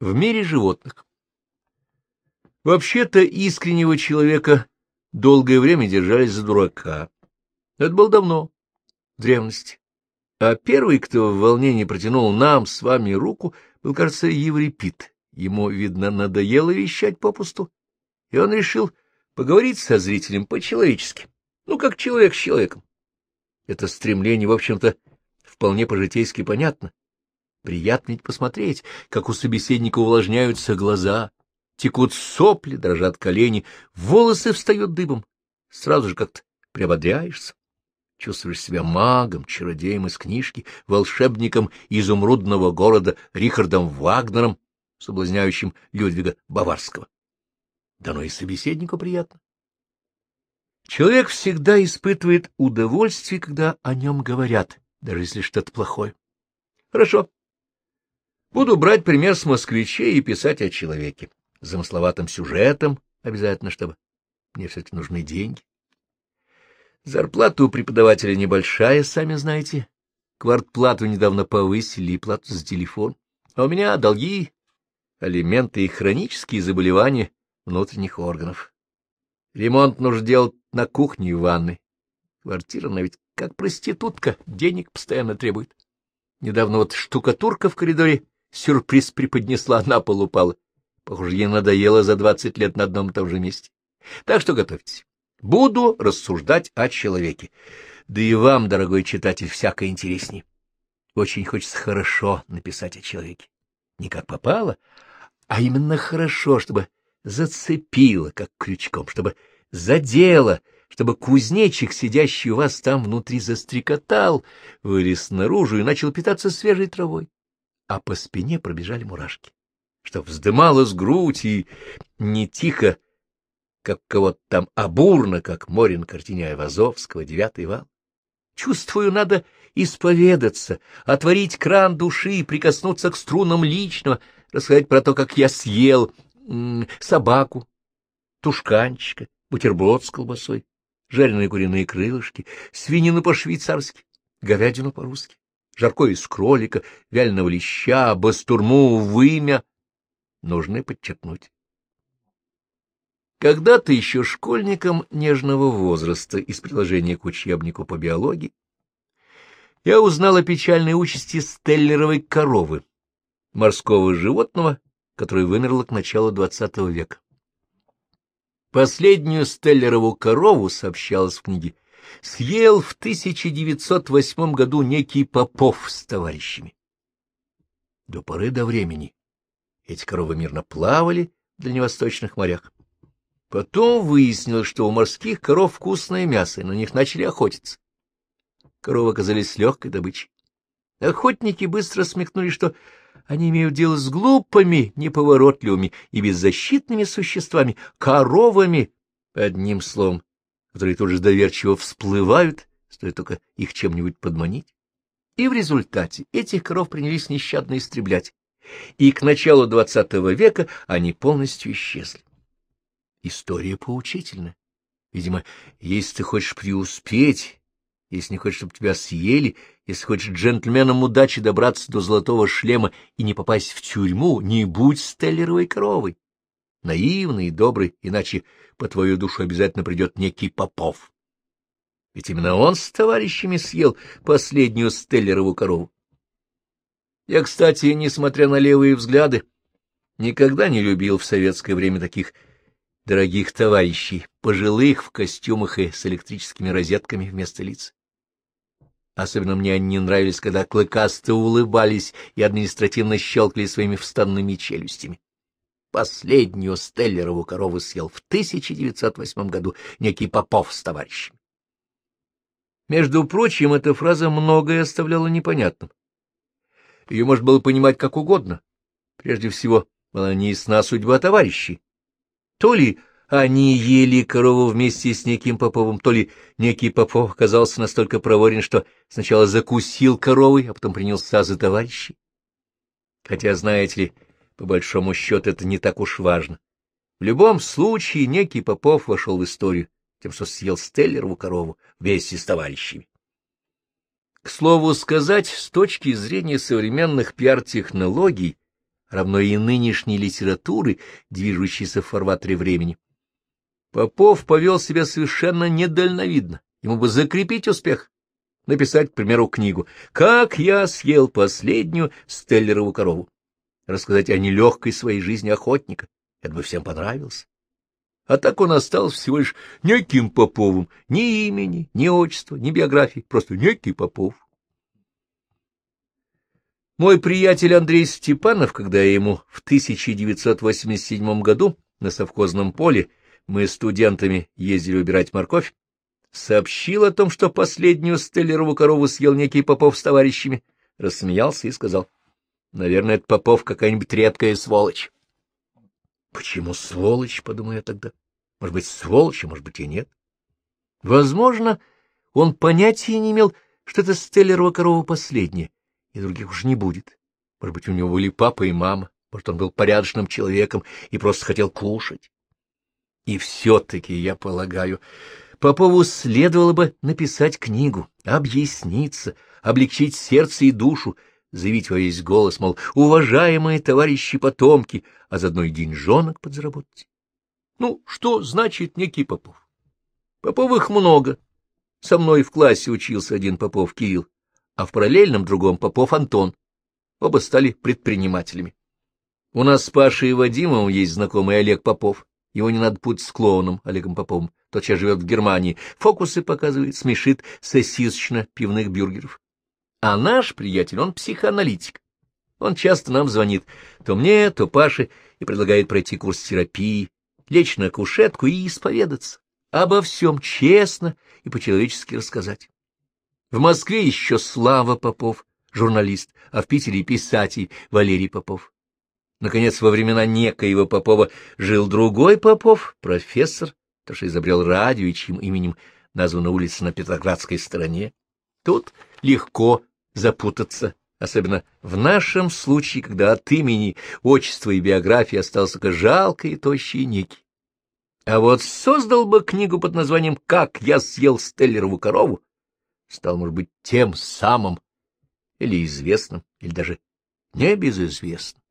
В мире животных. Вообще-то искреннего человека долгое время держали за дурака. Это было давно, в древности. А первый, кто в волнении протянул нам с вами руку, был, кажется, Еврипид. Ему, видно, надоело вещать попусту, и он решил поговорить со зрителем по-человечески, ну, как человек с человеком. Это стремление, в общем-то, вполне по-житейски понятно. Приятно ведь посмотреть, как у собеседника увлажняются глаза, текут сопли, дрожат колени, волосы встают дыбом. Сразу же как-то приободряешься. Чувствуешь себя магом, чародеем из книжки, волшебником изумрудного города Рихардом Вагнером, соблазняющим Людвига Баварского. Да ну и собеседнику приятно. Человек всегда испытывает удовольствие, когда о нем говорят, даже если что-то плохое. Хорошо. Буду брать пример с москвичей и писать о человеке. Замысловатым сюжетом обязательно, чтобы мне все-таки нужны деньги. Зарплата у преподавателя небольшая, сами знаете. Квартплату недавно повысили и плату за телефон. А у меня долги, алименты и хронические заболевания внутренних органов. Ремонт нужно делать на кухне и ванной. Квартира, она ведь как проститутка, денег постоянно требует. Недавно вот штукатурка в коридоре сюрприз преподнесла, на пол упала. Похоже, ей надоело за двадцать лет на одном и том же месте. Так что готовьтесь. Буду рассуждать о человеке. Да и вам, дорогой читатель, всякое интересней. Очень хочется хорошо написать о человеке. Не как попало, а именно хорошо, чтобы зацепило, как крючком, чтобы задело, чтобы кузнечик, сидящий у вас там внутри, застрекотал, вылез наружу и начал питаться свежей травой, а по спине пробежали мурашки, что вздымалась грудь и не тихо, как кого-то там, а бурно, как море на картине Айвазовского, девятый вал. Чувствую, надо исповедаться, отворить кран души, прикоснуться к струнам личного, рассказать про то, как я съел собаку, тушканчика, бутерброд с колбасой, жареные куриные крылышки, свинину по-швейцарски, говядину по-русски, жарко из кролика, вяленого леща, бастурму, вымя. Нужно подчеркнуть. Когда-то еще школьником нежного возраста из приложения к учебнику по биологии я узнал о печальной участи стеллеровой коровы, морского животного, которое вымерло к началу XX века. Последнюю стеллерову корову, сообщалось в книге, съел в 1908 году некий Попов с товарищами. До поры до времени эти коровы мирно плавали в дальневосточных морях. Потом выяснилось, что у морских коров вкусное мясо, и на них начали охотиться. Коровы оказались легкой добычей. Охотники быстро смекнули, что они имеют дело с глупыми, неповоротливыми и беззащитными существами, коровами, одним словом, которые тут же доверчиво всплывают, стоит только их чем-нибудь подманить. И в результате этих коров принялись нещадно истреблять, и к началу XX века они полностью исчезли. История поучительна. Видимо, если ты хочешь преуспеть, если не хочешь, чтобы тебя съели, если хочешь джентльменам удачи добраться до золотого шлема и не попасть в тюрьму, не будь стеллеровой коровой. Наивный и добрый, иначе по твою душу обязательно придет некий Попов. Ведь именно он с товарищами съел последнюю стеллерову корову. Я, кстати, несмотря на левые взгляды, никогда не любил в советское время таких дорогих товарищей, пожилых в костюмах и с электрическими розетками вместо лиц. Особенно мне они не нравились, когда клыкасто улыбались и административно щелкали своими вставными челюстями. Последнюю Стеллерову корову съел в 1908 году некий Попов с товарищем. Между прочим, эта фраза многое оставляла непонятным. Ее можно было понимать как угодно. Прежде всего, была неясна судьба товарищей. То ли они ели корову вместе с неким Поповым, то ли некий Попов оказался настолько проворен, что сначала закусил коровой, а потом принялся за товарищей. Хотя, знаете ли, по большому счету это не так уж важно. В любом случае некий Попов вошел в историю тем, что съел Стеллерову корову вместе с товарищами. К слову сказать, с точки зрения современных пиар-технологий, равно и нынешней литературы, движущейся в фарватере времени. Попов повел себя совершенно недальновидно. Ему бы закрепить успех, написать, к примеру, книгу «Как я съел последнюю стеллерову корову», рассказать о нелегкой своей жизни охотника. Это бы всем понравилось. А так он остался всего лишь неким Поповым, ни имени, ни отчества, ни биографии, просто некий Попов. Мой приятель Андрей Степанов, когда ему в 1987 году на совхозном поле мы студентами ездили убирать морковь, сообщил о том, что последнюю стеллерову корову съел некий Попов с товарищами, рассмеялся и сказал, «Наверное, это Попов какая-нибудь редкая сволочь». Почему сволочь, подумал я тогда. Может быть, сволочь, а может быть и нет. Возможно, он понятия не имел, что это Стеллерова корова последняя, и других уж не будет. Может быть, у него были папа и мама, может, он был порядочным человеком и просто хотел кушать. И все-таки, я полагаю, Попову следовало бы написать книгу, объясниться, облегчить сердце и душу, заявить во весь голос, мол, уважаемые товарищи-потомки, а заодно и деньжонок подзаработать. Ну, что значит некий Попов? Поповых много. Со мной в классе учился один Попов Кирилл, а в параллельном другом Попов Антон. Оба стали предпринимателями. У нас с Пашей и Вадимом есть знакомый Олег Попов. Его не надо путать с клоуном Олегом Поповым. Тот сейчас живет в Германии. Фокусы показывает, смешит сосисочно-пивных бюргеров. А наш приятель, он психоаналитик. Он часто нам звонит, то мне, то Паше, и предлагает пройти курс терапии, лечь на кушетку и исповедаться, обо всем честно и по-человечески рассказать. В Москве еще Слава Попов, журналист, а в Питере писатель Валерий Попов. Наконец, во времена некоего Попова жил другой Попов, профессор, то что изобрел радио и чьим именем названа улица на Петроградской стороне. Тут легко запутаться, особенно в нашем случае, когда от имени, отчества и биографии остался только жалкий и тощий некий. А вот создал бы книгу под названием «Как я съел Стеллерову корову», стал, может быть, тем самым или известным, или даже небезызвестным.